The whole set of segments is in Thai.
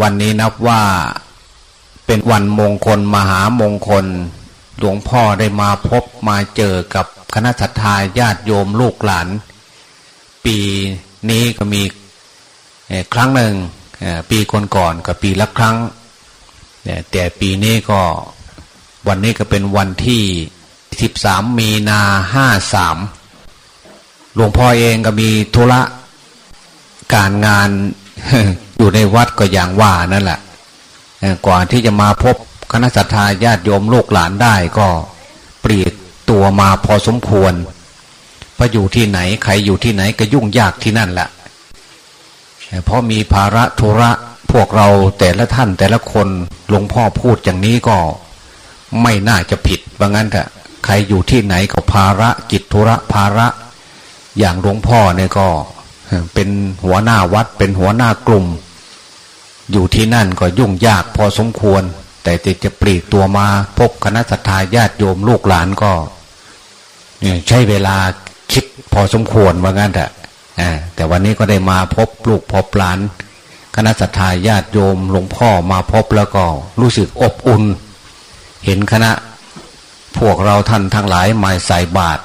วันนี้นับว่าเป็นวันมงคลมหามงคล หลวงพ่อได้มาพบมาเจอกับคณะสัตยาญาติโยมลูกหลาน ปีนี้ก็มีครั้งหนึ่งปีก่อนๆกับปีละครั้ง แต่ปีนี้ก็วันนี้ก็เป็นวันที่สิบสามมีนาห้าสามหลวงพ่อเองก็มีธุระการงาน อยู่ในวัดก็อย่างว่านั่นแหละกว่าที่จะมาพบคณะสัตยาญาติโยมลูกหลานได้ก็ปรีดตัวมาพอสมควรพออยู่ที่ไหนใครอยู่ที่ไหนก็ยุ่งยากที่นั่นแหละเพราะมีภาระธุระพวกเราแต่ละท่านแต่ละคนหลวงพ่อพูดอย่างนี้ก็ไม่น่าจะผิดว่างั้นแต่ใครอยู่ที่ไหนก็ภาระกิจธุระภาระ อย่างหลวงพ่อเนี่ยก็ เป็นหัวหน้าวัด เป็นหัวหน้ากลุ่ม อยู่ที่นั่นก็ยุ่งยากพอสมควร แต่จะจะปลีกตัวมาพบคณะสัตยาญาติโยมลูกหลานก็ใช้เวลาคิดพอสมควรว่างั้นแต่แต่วันนี้ก็ได้มาพบลูกพบหลาน คณะสัตยาญาติโยมหลวงพ่อมาพบแล้วก็รู้สึกอบอุ่น เห็นคณะพวกเราท่านทั้งหลายมาใส่บาตร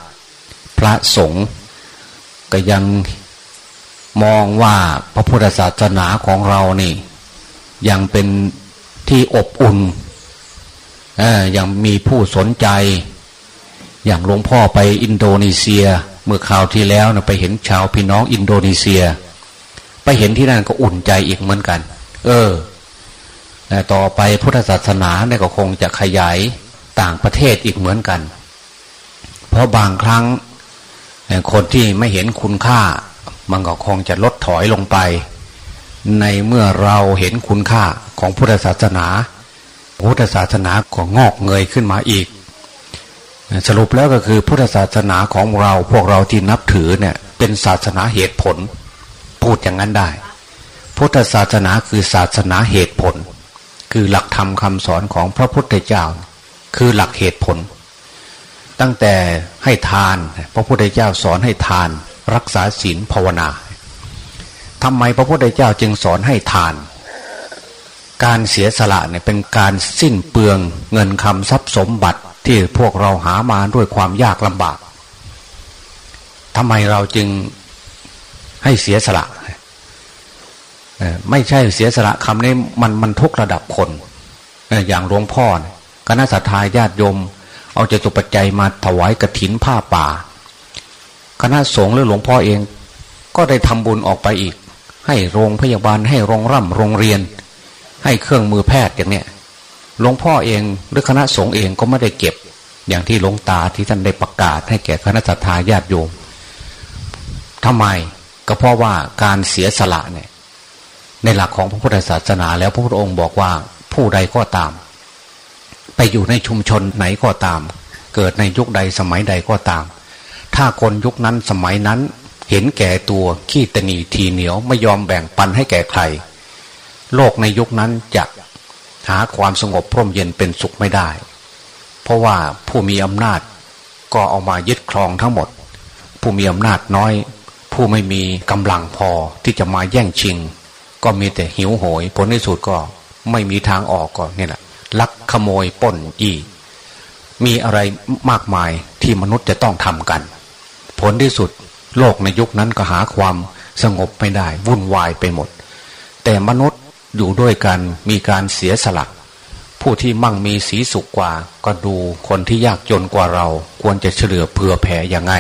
พระสงฆ์ก็ยัง มองว่าพระพุทธศาสนาของเรานี่ ยังเป็นที่อบอุ่นยังมีผู้สนใจ อย่างหลวงพ่อไปอินโดนีเซีย เมื่อคราวที่แล้วนะไปเห็นชาวพี่น้องอินโดนีเซีย ไปเห็นที่นั่นก็อุ่นใจอีกเหมือนกัน เออแต่ต่อไปพุทธศาสนาเนี่ยก็คงจะขยายต่างประเทศอีกเหมือนกัน เพราะบางครั้งคนที่ไม่เห็นคุณค่า มันก็คงจะลดถอยลงไป ในเมื่อเราเห็นคุณค่าของพุทธศาสนาพุทธศาสนาก็งอกเงยขึ้นมาอีก สรุปแล้วก็คือพุทธศาสนาของเราพวกเราที่นับถือเนี่ยเป็นศาสนาเหตุผล พูดอย่างนั้นได้ พุทธศาสนาคือศาสนาเหตุผล คือหลักธรรมคำสอนของพระพุทธเจ้า คือหลักเหตุผล ตั้งแต่ให้ทาน พระพุทธเจ้าสอนให้ทาน รักษาศีลภาวนาทำไมพระพุทธเจ้าจึงสอนให้ทาน การเสียสละเนี่ยเป็นการสิ้นเปลืองเงินคำทรัพย์สมบัติที่พวกเราหามาด้วยความยากลำบากทำไมเราจึงให้เสียสละไม่ใช่เสียสละคำนี้มันมันทุกระดับคนอย่างหลวงพ่อคณะสัตยาญาติโยม เอาจตุปัจจัยมาถวายกระถินผ้าป่า คณะสงฆ์หรือหลวงพ่อเอง ก็ได้ทำบุญออกไปอีก ให้โรงพยาบาลให้โรงร่ำโรงเรียน ให้เครื่องมือแพทย์อย่างเนี้ยหลวงพ่อเองหรือคณะสงฆ์เองก็ไม่ได้เก็บ อย่างที่หลวงตาที่ท่านได้ประกาศ ให้แก่คณะสัตยาญาติโยมทำไมก็เพราะว่าการเสียสละเนี่ยในหลักของพระพุทธศาสนา แล้วพระพุทธองค์บอกว่าผู้ใดก็ตาม ไปอยู่ในชุมชนไหนก็ตาม เกิดในยุคใดสมัยใดก็ตาม ถ้าคนยุคนั้นสมัยนั้น เห็นแก่ตัวขี้ตนีทีเหนียวไม่ยอมแบ่งปันให้แก่ใคร โลกในยุคนั้นจะหาความสงบพร่มเย็นเป็นสุขไม่ได้ เพราะว่าผู้มีอำนาจก็เอามายึดครองทั้งหมด ผู้มีอำนาจน้อย ผู้ไม่มีกำลังพอที่จะมาแย่งชิง ก็มีแต่หิวโหย ผลในสุดก็ไม่มีทางออกก็นี่แหละลักขโมยป้นอีมีอะไรมากมายที่มนุษย์จะต้องทำกัน ผลที่สุด โลกในยุคนั้นก็หาความสงบไม่ได้ วุ่นวายไปหมด แต่มนุษย์อยู่ด้วยกันมีการเสียสละผู้ที่มั่งมีสีสุขกว่า ก็ดูคนที่ยากจนกว่าเรา ควรจะเฉลือเผื่อแผ่อย่างไง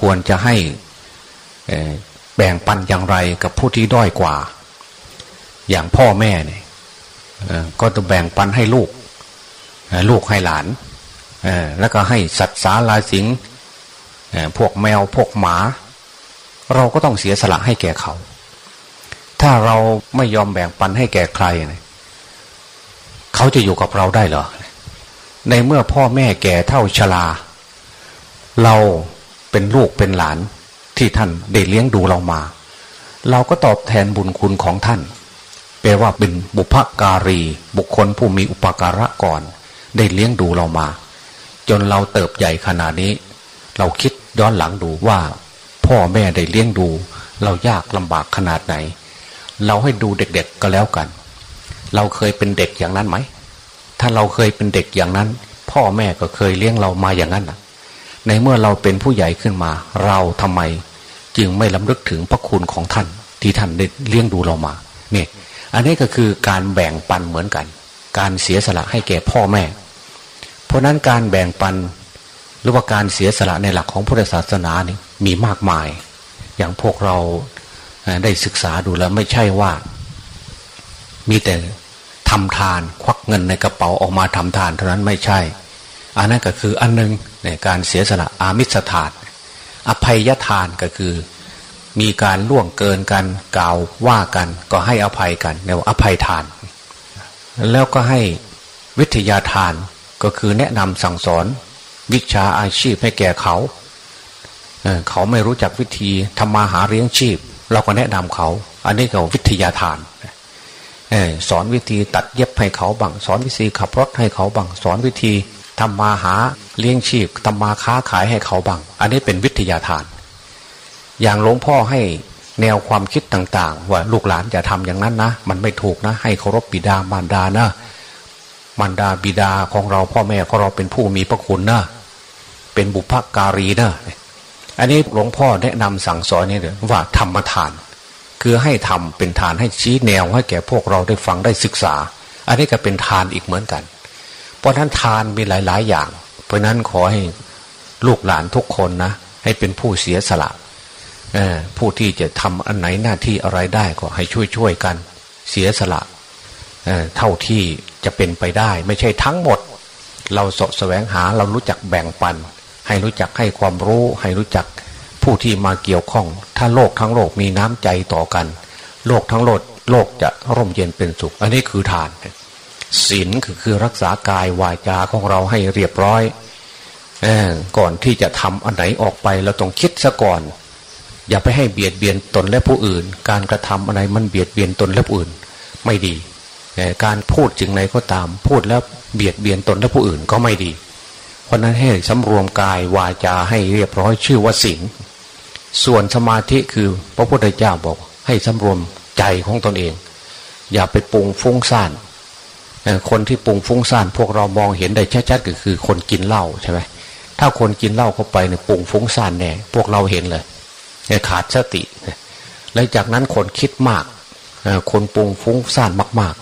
ควรจะให้แบ่งปันอย่างไรกับผู้ที่ด้อยกว่า อย่างพ่อแม่เนี่ยก็จะแบ่งปันให้ลูก ลูกให้หลานแล้วก็ให้สัตว์สาลาสิง พวกแมวพวกหมา เราก็ต้องเสียสละให้แก่เขา ถ้าเราไม่ยอมแบ่งปันให้แก่ใครเขาจะอยู่กับเราได้เหรอในเมื่อพ่อแม่แก่เท่าชรา เราเป็นลูกเป็นหลานที่ท่านได้เลี้ยงดูเรามา เราก็ตอบแทนบุญคุณของท่านแปลว่าเป็นบุพการี บุคคลผู้มีอุปการะก่อน ได้เลี้ยงดูเรามา จนเราเติบใหญ่ขนาดนี้ เราคิด ย้อนหลังดูว่าพ่อแม่ได้เลี้ยงดู เรายากลำบากขนาดไหน เราให้ดูเด็กๆก็แล้วกัน เราเคยเป็นเด็กอย่างนั้นไหม ถ้าเราเคยเป็นเด็กอย่างนั้น พ่อแม่ก็เคยเลี้ยงเรามาอย่างนั้นนะในเมื่อเราเป็นผู้ใหญ่ขึ้นมา เราทำไม จึงไม่ลำลึกถึงพระคุณของท่าน ที่ท่านได้เลี้ยงดูเรามาเนี่ยอันนี้ก็คือการแบ่งปันเหมือนกัน การเสียสละให้แก่พ่อแม่ เพราะนั้นการแบ่งปัน หรือว่าการเสียสละในหลักของพุทธศาสนานี่มีมากมาย อย่างพวกเราได้ศึกษาดูแล้วไม่ใช่ว่า มีแต่ทำทานควักเงินในกระเป๋าออกมาทำทานเท่านั้นไม่ใช่ อันนั้นก็คืออันนึงในการเสียสละอามิสทาน อภัยทานก็คือมีการล่วงเกินกันกล่าวว่ากัน ก็ให้อภัยกันเรียกว่าอภัยทาน แล้วก็ให้วิทยาทานก็คือแนะนำสั่งสอน วิชาอาชีพให้แก่เขาเขาไม่รู้จักวิธีทำมาหาเลี้ยงชีพ เราก็แนะนำเขา อันนี้ก็วิทยาทานสอนวิธีตัดเย็บให้เขาบังสอนวิธีขับรถให้เขาบังสอนวิธีทำมาหาเลี้ยงชีพทำมาค้าขายให้เขาบังอันนี้เป็นวิทยาทาน อย่างหลวงพ่อให้แนวความคิดต่าง ๆ ว่าลูกหลานอย่าทำอย่างนั้นนะ มันไม่ถูกนะ ให้เคารพบิดามารดานะ มารดาบิดาของเราพ่อแม่ของเราเป็นผู้มีพระคุณนะเป็นบุพการีนะอันนี้หลวงพ่อแนะนำสั่งสอนนี่เลยว่าธรรมทาน คือให้ทำเป็นทานให้ชี้แนวให้แก่พวกเราได้ฟังได้ศึกษา อันนี้ก็เป็นทานอีกเหมือนกัน เพราะนั้นทานมีหลาย ๆ อย่าง เพราะนั้นขอให้ลูกหลานทุกคนนะ ให้เป็นผู้เสียสละผู้ที่จะทำอันไหนหน้าที่อะไรได้ก็ให้ช่วยๆกัน เสียสละ เท่าที่จะเป็นไปได้ ไม่ใช่ทั้งหมด เราสะแสวงหาเรารู้จักแบ่งปัน ให้รู้จักให้ความรู้ ให้รู้จักผู้ที่มาเกี่ยวข้อง ถ้าโลกทั้งโลกมีน้ำใจต่อกัน โลกทั้งโลกโลกจะร่มเย็นเป็นสุข อันนี้คือทานศีลคือคือรักษากายวาจาของเราให้เรียบร้อยก่อนที่จะทำอันไหนออกไปเราต้องคิดซะก่อน อย่าไปให้เบียดเบียนตนและผู้อื่น การกระทำอะไรมันเบียดเบียนตนและผู้อื่น ไม่ดี การพูดจึงไหนก็ตาม พูดแล้วเบียดเบียนตนและผู้อื่นก็ไม่ดี เพราะนั้นให้สำรวมกายวาจาให้เรียบร้อยชื่อว่าศีลส่วนสมาธิคือพระพุทธเจ้าบอก ให้สำรวมใจของตนเอง อย่าไปปรุงฟุ้งซ่านคนที่ปรุงฟุ้งซ่านพวกเรามองเห็นได้ชัดๆก็คือคนกินเหล้าใช่ไหมถ้าคนกินเหล้าเข้าไปเนี่ยปุ่งฟุ้งซ่านแน่พวกเราเห็นเลยขาดสติ แล้วจากนั้นคนคิดมากคนปุ่งฟุ้งซ่านมาก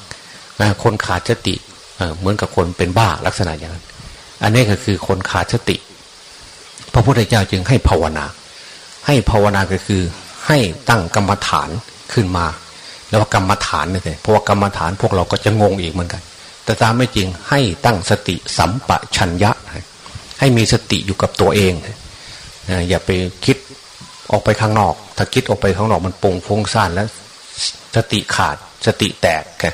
คนขาดสติเหมือนกับคนเป็นบ้าลักษณะอย่างนั้น อันนี้ก็คือคนขาดสติ พระพุทธเจ้าจึงให้ภาวนา ให้ภาวนาก็คือให้ตั้งกรรมฐานขึ้นมา แล้วกรรมฐานนี่ยเพราะว่ากรรมฐานพวกเราก็จะงงอีกเหมือนกัน แต่ตามไม่จริงให้ตั้งสติสัมปชัญญะ ให้มีสติอยู่กับตัวเอง อย่าไปคิดออกไปข้างนอก ถ้าคิดออกไปข้างนอกมันปงฟงซ่านแล้ว สติขาดสติแตกแก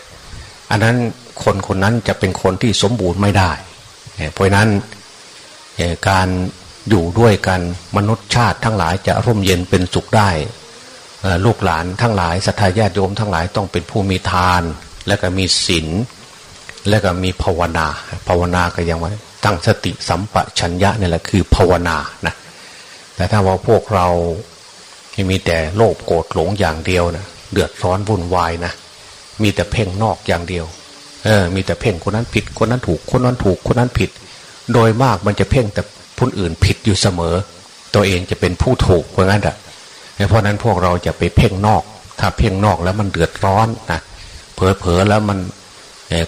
อันนั้นคนคนนั้นจะเป็นคนที่สมบูรณ์ไม่ได้ เพราะนั้นการอยู่ด้วยกันมนุษย์ชาติทั้งหลายจะร่มเย็นเป็นสุขได้ลูกหลานทั้งหลายสัทธาญาติโยมทั้งหลายต้องเป็นผู้มีทาน และก็มีศีลและก็มีภาวนาภาวนาก็ยังไว้ตั้งสติสัมปชัญญะนี่แหละคือภาวนานะแต่ถ้าว่าพวกเราที่มีแต่โลภโกรธหลงอย่างเดียวนะเดือดร้อนวุ่นวายนะ มีแต่เพ่งนอกอย่างเดียว เออ มีแต่เพ่งคนนั้นผิด คนนั้นถูก คนนั้นถูก คนนั้นผิด โดยมากมันจะเพ่งแต่ผู้อื่นผิดอยู่เสมอ ตัวเองจะเป็นผู้ถูกเพราะงั้นอะเพราะนั้นพวกเราจะไปเพ่งนอก ถ้าเพ่งนอกแล้วมันเดือดร้อนนะเผลอๆแล้วมัน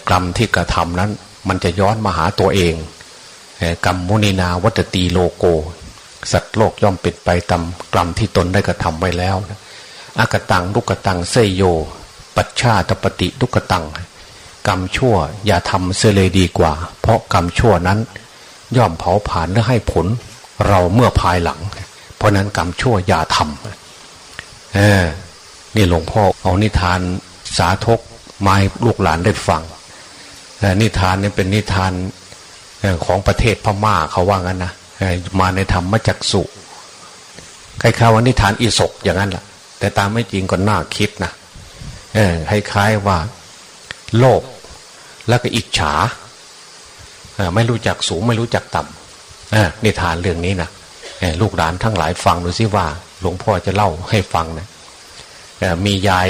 กรรมที่กระทำนั้น มันจะย้อนมาหาตัวเองกรรมมุนีนาวัตตีโลโก สัตว์โลกย่อมปิดไปตามกรรมที่ตนได้กระทำไว้แล้วนะอากตังลุกตังเซโย ปัจฉาตปฏิลุกตัง กรรมชั่วอย่าทำเสเลยดีกว่า เพราะกรรมชั่วนั้น ย่อมเผาผ่านและให้ผล เราเมื่อภายหลัง เพราะนั้นกรรมชั่วอย่าทำเออนี่หลวงพ่อเอานิทานสาธกไม้ลูกหลานได้ฟังนิทานนี่เป็นนิทานของประเทศพม่าเขาว่างั้นนะมาในธรรมจักสุใคล้ายๆว่านิทานอิศกอย่างนั้นแหละแต่ตามไม่จริงก็น่าคิดนะ คล้ายๆว่า โลกแล้วก็อิจฉาไม่รู้จักสูงไม่รู้จักต่ำนิทานเรื่องนี้นะลูกหลานทั้งหลายฟังดูซิว่า หลวงพ่อจะเล่าให้ฟังนะมียาย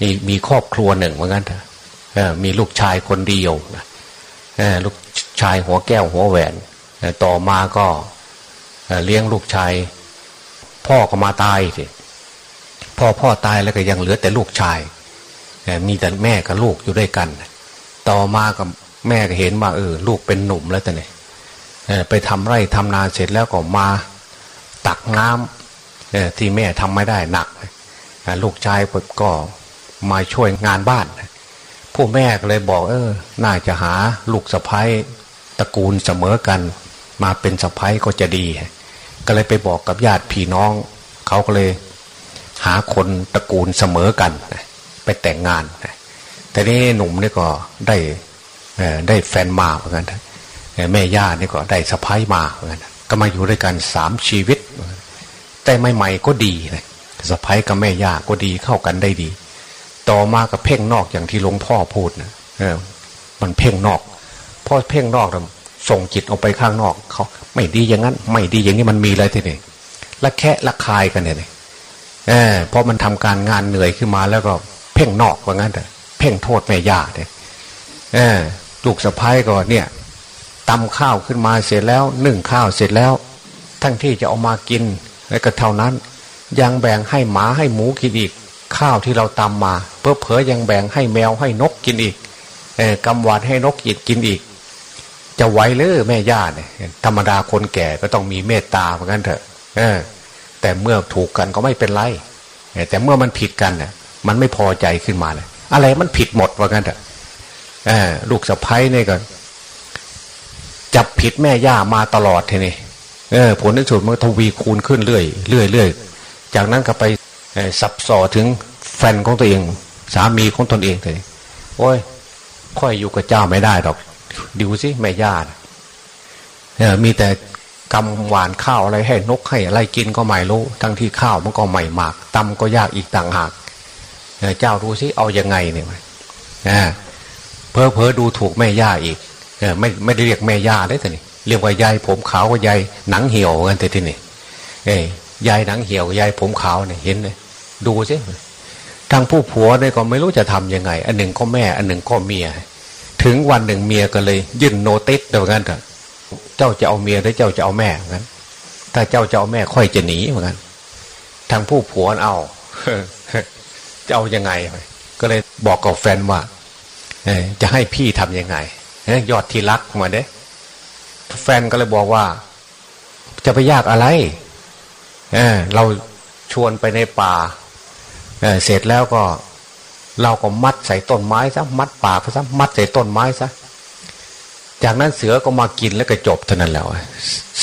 มีมีครอบครัวหนึ่งเหมือนกันเถอะมีลูกชายคนเดียวลูกชายหัวแก้วหัวแหวน ต่อมาก็เลี้ยงลูกชาย พ่อก็มาตายสิ พ่อพ่อตายแล้วก็ยังเหลือแต่ลูกชาย มีแต่แม่กับลูกอยู่ด้วยกัน ต่อมากับแม่ก็เห็นว่าเออลูกเป็นหนุ่มแล้วแต่เนี่ยไปทำไร่ทำนาเสร็จแล้วก็มาตักน้ำที่แม่ทำไม่ได้หนัก ลูกชายก็มาช่วยงานบ้าน ผู้แม่ก็เลยบอกเออ น่าจะหาลูกสะพ้ายตระกูลเสมอกัน มาเป็นสะพ้ายก็จะดี ก็เลยไปบอกกับญาติพี่น้อง เขาก็เลยาคนตระกูลเสมอกัน ไปแต่งงานแต่นี้หนุ่มนี่ก็ได้ได้แฟนมาเหมือนกันแม่ย่านี่ก็ได้สะพ้ายมาเหมือนกันก็มาอยู่ด้วยกันสามชีวิต แต่ใหม่ๆก็ดีนะสะพ้ายกับแม่ย่าก็ดีเข้ากันได้ดี ต่อมากับเพ่งนอกอย่างที่หลวงพ่อพูดนะมันเพ่งนอกพอเพ่งนอกส่งจิตออกไปข้างนอกเขาไม่ดีอย่างนั้น ไม่ดีอย่างนี้มันมีอะไรทีนี่ละแค่ละคายกันเนี่ย เออพอมันทำการงานเหนื่อยขึ้นมาแล้วก็เพ่งนอกว่างั้นแต่เพ่งโทษแม่ย่าเนี่ยเออลูกสะพ้ายก็เนี่ยตำข้าวขึ้นมาเสร็จแล้วนึ่งข้าวเสร็จแล้ว ทั้งที่จะเอามากินแล้วก็เท่านั้น ยังแบ่งให้หมาให้หมูกินอีก ข้าวที่เราตำมาเพื่อเผยยังแบ่งให้แมวให้นกกินอีกเออกำวานให้นกกินกินอีก จะไหวเลยแม่ย่าเนี่ยธรรมดาคนแก่ก็ต้องมีเมตตาเหมือนกันเถอะ เออ แต่เมื่อถูกกันก็ไม่เป็นไรแต่เมื่อมันผิดกันเนี่ยมันไม่พอใจขึ้นมาเลยอะไรมันผิดหมดว่ากันเถอะลูกสะพ้ายเนี่ยก็จับผิดแม่ย่ามาตลอดทีนี้เออผลที่สุดมันทวีคูณขึ้นเรื่อยเรื่อยเรื่อยจากนั้นก็ไปสับสอถึงแฟนของตัวเอง สามีของตนเองเลยโอ้ย ค่อยอยู่กับเจ้าไม่ได้ดอกดูสิแม่ย่าเออมีแต่ กำหวานข้าวอะไรให้นกให้อะไรกินก็ไม่รู้ ทั้งที่ข้าวมันก็ไม่มากตำก็ยากอีกต่างหากเจ้าดูสิเอาอยัางไงเนี่ยเพอเพอดูถูกแม่ย่าอีกไม่ไม่ได้เรียกแม่ย่าได้แต่นี่เรียกว่ายายผมขาวกับยายหนังเหี่ยวกันแต่ที่นี่เอ้ยายหนังเหี่ยวยายผมขาวเนี่ยเห็นเลยดูสิทางผู้ผัวเนี่ยก็ไม่รู้จะทํำยังไง อันหนึ่งก็แม่ อันหนึ่งก็เมีย ถึงวันหนึ่งเมียก็เลย ยื่นโนติสเดียวกันเถอะ เจ้าจะเอาเมียหรือเจ้าจะเอาแม่งั้นถ้าเจ้าจะเอาแม่ค่อยจะหนีเหมือนกันทางผู้ผัวเอาจะเอายังไง ก็เลยบอกกับแฟนว่าจะให้พี่ทำยังไงยอดที่รักมาเด้แฟนก็เลยบอกว่า จะไปยากอะไรเเราชวนไปในป่าเเสร็จแล้วก็ เราก็มัดใส่ต้นไม้ซะมัดป่าซะมัดใส่ต้นไม้ซะ จากนั้นเสือก็มากินแล้วก็จบเท่านั้นแล้ว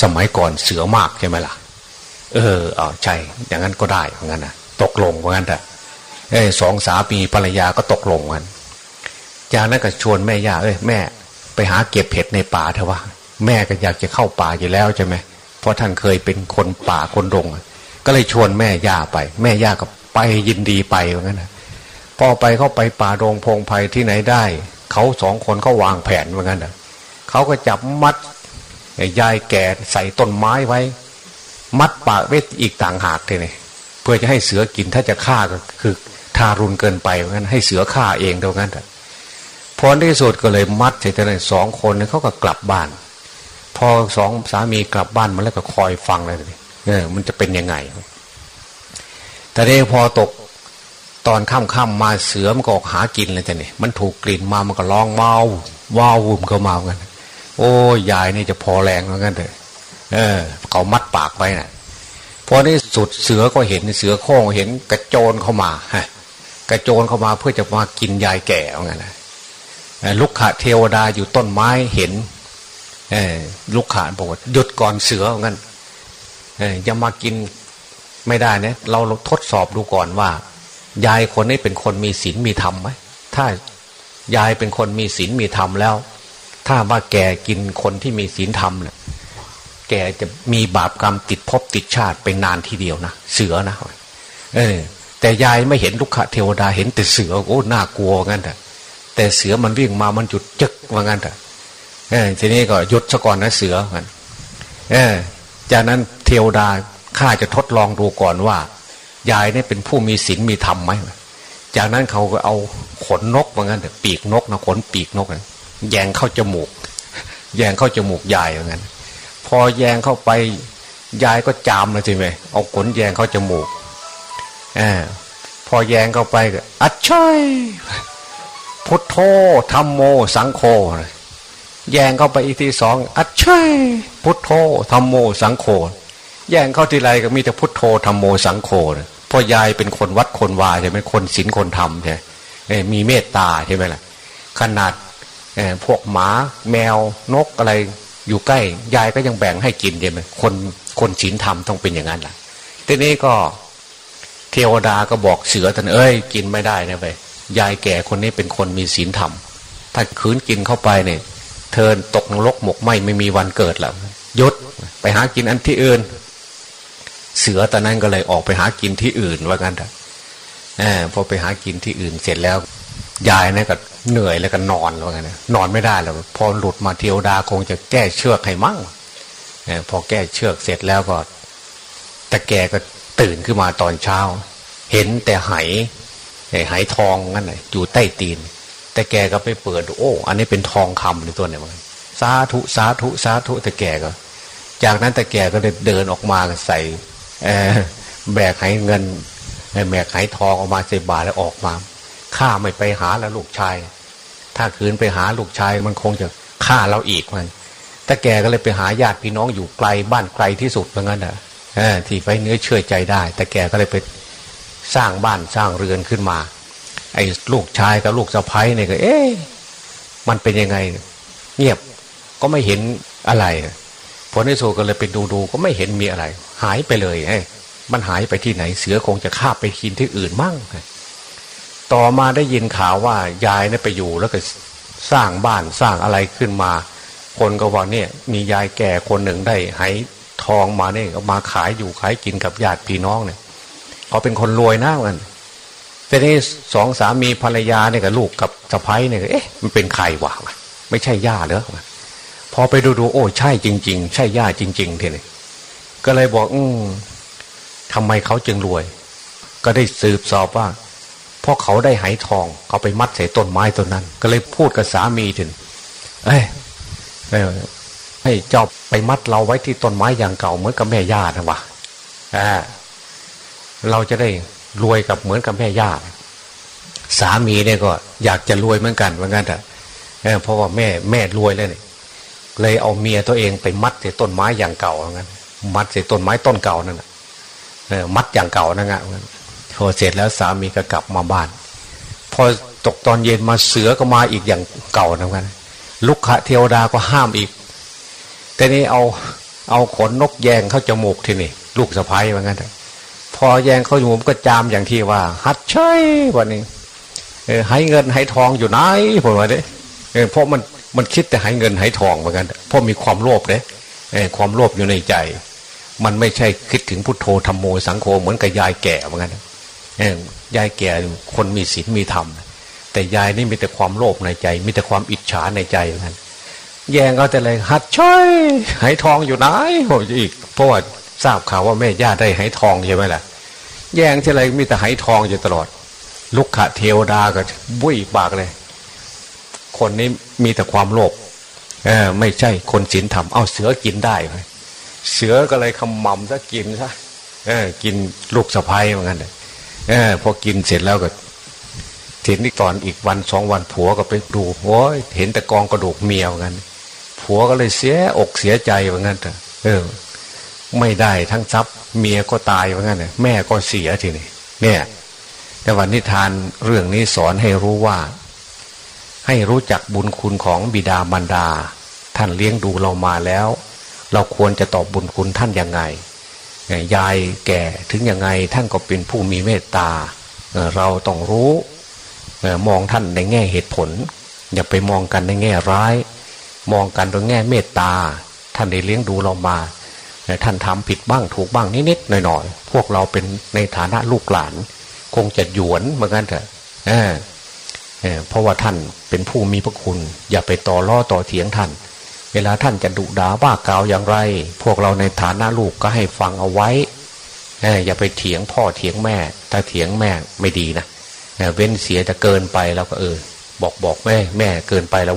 สมัยก่อนเสือมากใช่ไหมล่ะ เออเออใช่อย่างนั้นก็ได้เหมือนกันนะตกลงเหมือนกันแต่เออสองสามีภรรยาก็ตกลงกัน จากนั้นก็ชวนแม่ย่าเอ้ยแม่ ไปหาเก็บเห็ดในป่าเถอะวะแม่ก็อยากจะเข้าป่าอยู่แล้วใช่ไหมเพราะท่านเคยเป็นคนป่าคนดงก็เลยชวนแม่ย่าไป แม่ย่าก็ไปยินดีไปเหมือนกันนะพอไปเข้าไปป่าดงพงไพ่ที่ไหนได้ เขาสองคนเขาวางแผนเหมือนกันนะ เขาก็จับมัดยายแก่ใส่ต้นไม้ไว้ มัดปากไว้อีกต่างหากเลยเพื่อจะให้เสือกินถ้าจะฆ่าก็คือทารุณเกินไปเหมือนกันให้เสือฆ่าเองเท่านั้นพอที่สุดก็เลยมัดใส่แต่สองคนเขาก็กลับบ้าน พอสองสามีกลับบ้านมาแล้วก็คอยฟังเลยเออมันจะเป็นยังไง แต่เด้พอตกตอนค่ำๆมาเสือมันก็ออกหากินเลยแต่เนี่ยมันถูกกลิ่นมามันก็ร้องเมาว้าววุ่มก็เมากัน โอ้ยายนี่จะพอแรงเหมือนกันเลยเออ เขามัดปากไปนะ่ะพอที่สุดเสือก็เห็นเสือโค้งเห็นกระโจนเข้ามาฮะกระโจนเข้ามาเพื่อจะมากินยายแก่เหมือนกันนะลุกขะเทวดาอยู่ต้นไม้เห็นลุกขะบอกว่าหยุดก่อนเสืองั้นจะมากินไม่ได้เนี่ยเราทดสอบดูก่อนว่า ยายคนนี้เป็นคนมีศีลมีธรรมไหมถ้ายายเป็นคนมีศีลมีธรรมแล้ว ถ้าว่าแกกินคนที่มีศีลธรรมเนี่ยแกจะมีบาปกรรมติดภพติดชาติไปนานทีเดียวนะเสือนะเออ แต่ยายไม่เห็นลุกขะเทวดาเห็นแต่เสือโอ้น่ากลัวงั้นแต่แต่เสือมันวิ่งมามันหยุดจึกว่างั้นเถอะเออทีนี้ก็หยุดซะก่อนนะเสือกันเออจากนั้นเทวดาข้าจะทดลองดูก่อนว่า ยายเนี่ยเป็นผู้มีศีลมีธรรมไหมจากนั้นเขาก็เอาขนนกเหมือนกันแต่ปีกนกนะขนปีกนกนะ แยงเข้าจมูก แยงเข้าจมูกยายเหมือนกันพอแยงเข้าไปยายก็จามเลยใช่ไหมเอาขนแยงเข้าจมูกอพอแยงเข้าไปก็อัดช่ยพุทโธธรรมโม สังโฆแยงเข้าไปอีกทีสองอัดช่ยพุทโธธรรมโม สังโฆแยงเข้าทีไรก็มีแต่พุทโธธรรมโมสังโฆพอยายเป็นคนวัดคนวาใช่ไหมคนศีลคนธรรมใช่มีเมตตาใช่ไหมล่ะขนาด พวกหมาแมวนกอะไรอยู่ใกล้ ยายก็ยังแบ่งให้กินใช่ไหมคนคนศีลธรรมต้องเป็นอย่างนั้นแหละทีนี้ก็เทวดาก็บอกเสือท่านเอ้ย กินไม่ได้นะไปยายแก่คนนี้เป็นคนมีศีลธรรม ถ้าคืนกินเข้าไปเนี่ยเธอตกนรกหมกไหมไม่มีวันเกิดแล้วยศไปหากินอันที่อื่น เสือตอนนั้นก็เลยออกไปหากินที่อื่นว่ากันเถอะพอไปหากินที่อื่นเสร็จแล้ว ยายนี่ก็เหนื่อยแล้วก็นอนว่ากันนอนไม่ได้แล้วพอหลุดมาเทวดาคงจะแก้เชือกให้มั่งพอแก้เชือกเสร็จแล้วก็แต่แกก็ตื่นขึ้นมาตอนเช้า เห็นแต่ไหไหทองนั่นแหละอยู่ใต้ตีน แต่แกก็ไปเปิดโอ้ อันนี้เป็นทองคำในตัวเนี่ยมันสาธุสาธุสาธุแต่แกก็ จากนั้นแต่แกก็เดินออกมาใส่แบกไหเงินแบกไหทองออกมาใส่บาแล้วออกมา ข้าไม่ไปหาแล้วลูกชาย ถ้าคืนไปหาลูกชายมันคงจะฆ่าเราอีกมันแต่แกก็เลยไปหาญาติพี่น้องอยู่ไกลบ้านไกลที่สุดเหมือนกันอะที่ไฟเนื้อเชื่อใจได้ แต่แกก็เลยไปสร้างบ้านสร้างเรือนขึ้นมา ไอ้ลูกชายกับลูกสะพ้ายเนี่ยก็ เอ๊ะมันเป็นยังไง เงียบก็ไม่เห็นอะไรผลในโซก็เลยไปดูดูก็ไม่เห็นมีอะไร หายไปเลยไอ้มันหายไปที่ไหนเสือคงจะคาบไปกินที่อื่นมั่ง ต่อมาได้ยินข่าวว่ายายเนี่ยไปอยู่แล้วก็สร้างบ้านสร้างอะไรขึ้นมา คนก็ว่าเนี่ย มียายแก่คนหนึ่งได้หายทองมาเนี่ยมาขายอยู่ขายกินกับญาติพี่น้องเนี่ยเขาเป็นคนรวยนะมันแต่นี่สองสามีภรรยาเนี่ยกับลูกกับสะพ้ายเนี่ยเอ๊ะมันเป็นใครวะไม่ใช่ย่าเหรอพอไปดูดูโอ้ใช่จริง ๆ ใช่ย่าจริงๆทีนี้ก็เลยบอก อืมทำไมเขาจึงรวย ก็ได้สืบสอบว่า เพราะเขาได้หายทอง เขาไปมัดใส่ต้นไม้ต้นนั้น ก็เลยพูดกับสามีถึง เอ้ยให้เจ้าไปมัดเราไว้ที่ต้นไม้อย่างเก่าเหมือนกับแม่ย่านะวะอ่าเราจะได้รวยกับเหมือนกับแม่ย่าสามีเนี่ยก็ อยากจะรวยเหมือนกันเหมือนกันแต่เพราะว่าแม่แม่รวยแล้วเนี่ยเลยเอาเมียตัวเองไปมัดใส่ต้นไม้อย่างเก่าเหมือนกันมัดใส่ต้นไม้ต้นเก่านั่นแหละมัดอย่างเก่านั่นแหละ พอเสร็จแล้วสามีก็กลับมาบ้าน พอตกตอนเย็นมาเสือก็มาอีกอย่างเก่าเหมือนกันลุกขะเทวดาก็ห้ามอีก แต่นี่เอาเอาขนนกแยงเข้าจมูกทีนี่ลูกสะพ้ายเหมือนกันพอแยงเข้าจมูกก็จามอย่างที่ว่า หัดใช่วันนี้เออให้เงินให้ทองอยู่ไหนผมว่าเด้เออเพราะมันมันคิดแต่ให้เงินให้ทองเหมือนกันเพราะมีความโลภเด้เออความโลภอยู่ในใจ มันไม่ใช่คิดถึงพุทโธธรรมโมสังโฆเหมือนกับยายแก่เหมือนกัน ยายแก่คนมีศีลมีธรรม แต่ยายนี่มีแต่ความโลภในใจ มีแต่ความอิจฉาในใจเหมือนกันแย่งเอาแต่เลยหัดช่วยหายทองอยู่ไหนโอ้ยอีกเพราะว่าทราบข่าวว่าแม่ย่าได้หายทองใช่ไหมล่ะ แย่งที่ไรมีแต่หายทองอยู่ตลอด ลุกขะเทวดาก็บุ้ยปากเลย คนนี้มีแต่ความโลภเออไม่ใช่คนศีลธรรมเอาเสือกินได้ไหมเสือก็เลยคำมั่มซะกินซะเออกินลูกสะพ้ายเหมือนกันเลย เออพอกินเสร็จแล้วก็เห็นอีกตอนอีกวันสองวันผัวก็ไปดูโอ้ยเห็นแต่กองกระดูกเมียเหมือนกันผัวก็เลยเสียอกเสียใจเหมือนกันเออ ไม่ได้ทั้งทรัพย์เมียก็ตายเหมือนกันแม่ก็เสียทีนี้เนี่ย แต่วันนิทานเรื่องนี้สอนให้รู้ว่า ให้รู้จักบุญคุณของบิดามารดา ท่านเลี้ยงดูเรามาแล้ว เราควรจะตอบบุญคุณท่านยังไง ยายแก่ถึงยังไงท่านก็เป็นผู้มีเมตตา เราต้องรู้มองท่านในแง่เหตุผล อย่าไปมองกันในแง่ร้าย มองกันโดยแง่เมตตา ท่านได้เลี้ยงดูเรามา ท่านทำผิดบ้างถูกบ้างนิดๆหน่อยๆ พวกเราเป็นในฐานะลูกหลาน คงจะหยวนเหมือนกันเถอะเพราะว่าท่านเป็นผู้มีพระคุณ อย่าไปต่อล่อต่อเถียงท่าน เวลาท่านจะดุด่าว่ากล่าวอย่างไร พวกเราในฐานะลูกก็ให้ฟังเอาไว้อย่าไปเถียงพ่อเถียงแม่ ถ้าเถียงแม่ไม่ดีนะเว้นเสียจะเกินไปแล้วก็เออ บอกบอกแม่แม่เกินไปแล้ว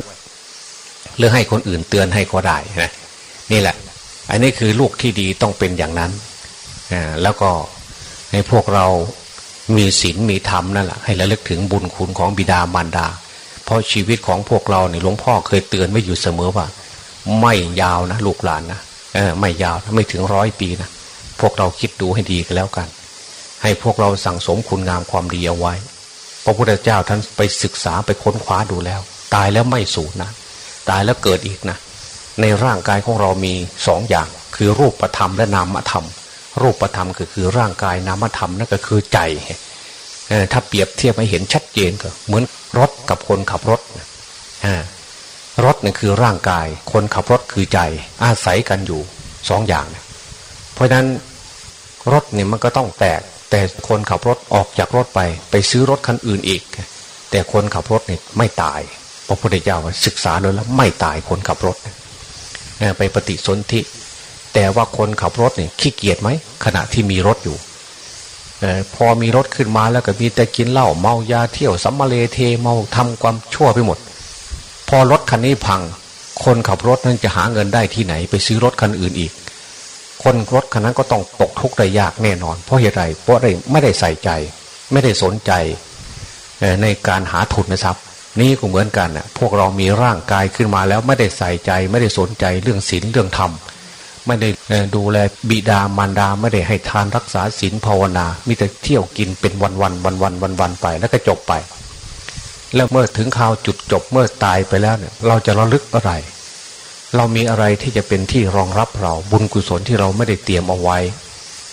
เรื่องให้คนอื่นเตือนให้ก็ได้นะนี่แหละ อันนี้คือลูกที่ดีต้องเป็นอย่างนั้นแล้วก็ให้พวกเรามีศีลมีธรรมนั่นแหละให้ระลึกถึงบุญคุณของบิดามารดา เพราะชีวิตของพวกเราเนี่ยหลวงพ่อเคยเตือนไว้อยู่เสมอว่า ไม่ยาวนะลูกหลานนะเออไม่ยาวไม่ถึงร้อยปีนะพวกเราคิดดูให้ดีกันแล้วกัน ให้พวกเราสั่งสมคุณงามความดีเอาไว้ พระพุทธเจ้าท่านไปศึกษาไปค้นคว้าดูแล้ว ตายแล้วไม่สูญนะ ตายแล้วเกิดอีกนะ ในร่างกายของเรามีสองอย่าง คือรูปธรรมและนามธรรม รูปธรรมก็คือร่างกายนามธรรมนั่นก็คือใจถ้าเปรียบเทียบให้เห็นชัดเจนก็ เหมือนรถกับคนขับรถ รถนี่คือร่างกาย คนขับรถคือใจ อาศัยกันอยู่สองอย่าง เพราะฉะนั้นรถเนี่ยมันก็ต้องแตก แต่คนขับรถออกจากรถไป ไปซื้อรถคันอื่นอีก แต่คนขับรถเนี่ยไม่ตายพระพุทธเจ้าศึกษาโดยแล้วไม่ตายคนขับรถไปปฏิสนธิแต่ว่าคนขับรถเนี่ยขี้เกียจไหมขณะที่มีรถอยู่พอมีรถขึ้นมาแล้วก็มีแต่กินเหล้าเมายาเที่ยวสัมมาเลเทเมาทำความชั่วไปหมด พอรถคันนี้พัง คนขับรถนั้นจะหาเงินได้ที่ไหน ไปซื้อรถคันอื่นอีก คนรถคันนั้นก็ต้องตกทุกข์ได้ยากแน่นอน เพราะเหตุไรเพราะไม่ได้ใส่ใจ ไม่ได้สนใจในการหาทุนนะครับนี่ก็เหมือนกันน่ะพวกเรามีร่างกายขึ้นมาแล้วไม่ได้ใส่ใจ ไม่ได้สนใจเรื่องศีลเรื่องธรรมไม่ได้ดูแลบิดามารดาไม่ได้ให้ทานรักษาศีลภาวนา มีแต่เที่ยวกินเป็นวันวันวันวันวันวันไป แล้วก็จบไป แล้วเมื่อถึงข่าวจุดจบเมื่อตายไปแล้วเนี่ย เราจะระลึกอะไร เรามีอะไรที่จะเป็นที่รองรับเราบุญกุศลที่เราไม่ได้เตรียมเอาไว้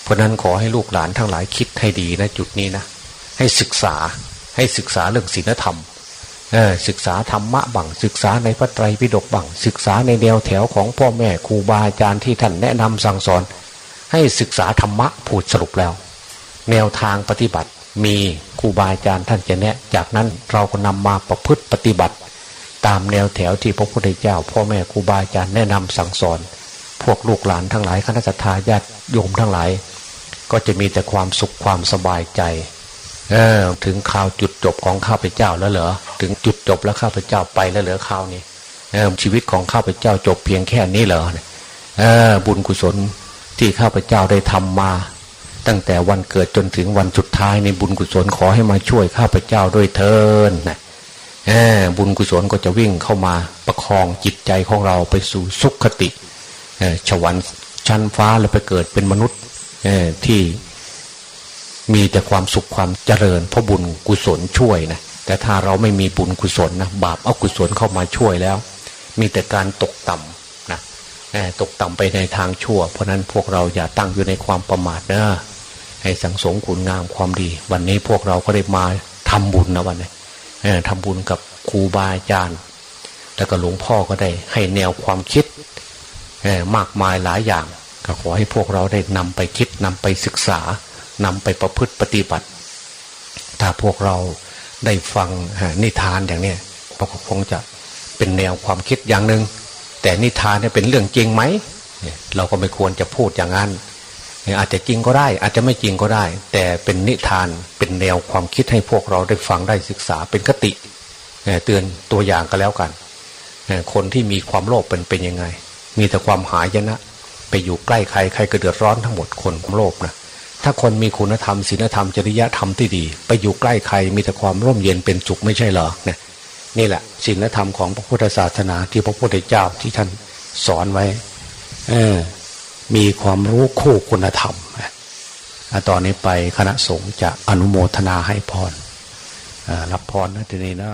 เพราะนั้นขอให้ลูกหลานทั้งหลายคิดให้ดีนะจุดนี้นะให้ศึกษาให้ศึกษาเรื่องศีลธรรมศึกษาธรรมะบังศึกษาในพระไตรปิฎกบังศึกษาในแนวแถวของพ่อแม่ครูบาอาจารย์ที่ท่านแนะนำสั่งสอน ให้ศึกษาธรรมะพูดสรุปแล้ว แนวทางปฏิบัติ มีครูบาอาจารย์ท่านจะแนะ จากนั้นเราก็นำมาประพฤติปฏิบัติ ตามแนวแถวที่พระพุทธเจ้า พ่อแม่ครูบาอาจารย์แนะนำสั่งสอน พวกลูกหลานทั้งหลายคณะสัตยาญาติโยมทั้งหลาย ก็จะมีแต่ความสุขความสบายใจเออถึงข่าวจุดจบของข้าพเจ้าแล้วเหรอถึงจุดจบแล้วข้าพเจ้าไปแล้วเหรอข่าวนี้เออชีวิตของข้าพเจ้าจบเพียงแค่นี้เหรอเออบุญกุศลที่ข้าพเจ้าได้ทำมา ตั้งแต่วันเกิดจนถึงวันสุดท้ายในบุญกุศลขอให้มาช่วยข้าพเจ้าด้วยเถินนะบุญกุศลก็จะวิ่งเข้ามาประคองจิตใจของเราไปสู่สุขคติฉวันชั้นฟ้าแล้วไปเกิดเป็นมนุษย์ที่มีแต่ความสุขความเจริญ เพราะบุญกุศลช่วยนะแต่ถ้าเราไม่มีบุญกุศลนะบาปอากุศลเข้ามาช่วยแล้ว มีแต่การตกต่ำนะตกต่ำไปในทางชั่ว เพราะนั้นพวกเราอย่าตั้งอยู่ในความประมาทนะ ให้สังสมคุณงามความดี วันนี้พวกเราก็ได้มาทำบุญนะวันนี้ทำบุญกับครูบาอาจารย์ แล้วก็หลวงพ่อก็ได้ให้แนวความคิดมากมายหลายอย่าง ก็ขอให้พวกเราได้นำไปคิดนำไปศึกษานำไปประพฤติปฏิบัติ ถ้าพวกเราได้ฟังนิทานอย่างนี้เราก็คงจะเป็นแนวความคิดอย่างหนึง่งแต่นิทานเนี่ยเป็นเรื่องจริงไหมเราก็ไม่ควรจะพูดอย่างนั้น อาจจะจริงก็ได้ อาจจะไม่จริงก็ได้ แต่เป็นนิทานเป็นแนวความคิดให้พวกเราได้ฟังได้ศึกษาเป็นคติเตือนตัวอย่างก็แล้วกัน คนที่มีความโลภเป็นเป็นยังไง มีแต่ความหายนะ ไปอยู่ใกล้ใครใครก็เดือดร้อนทั้งหมดคนความโลภนะถ้าคนมีคุณธรรมศีลธรรมจริยธรรมที่ดี ไปอยู่ใกล้ใครมีแต่ความร่มเย็นเป็นสุขไม่ใช่เหรอเนี่ยนี่แหละศีลธรรมของพระพุทธศาสนาที่พระพุทธเจ้าที่ท่านสอนไว้ เออ มีความรู้คู่คุณธรรมตอนนี้ไปคณะสงฆ์จะอนุโมทนาให้พรรับพรนะทีนี้นะ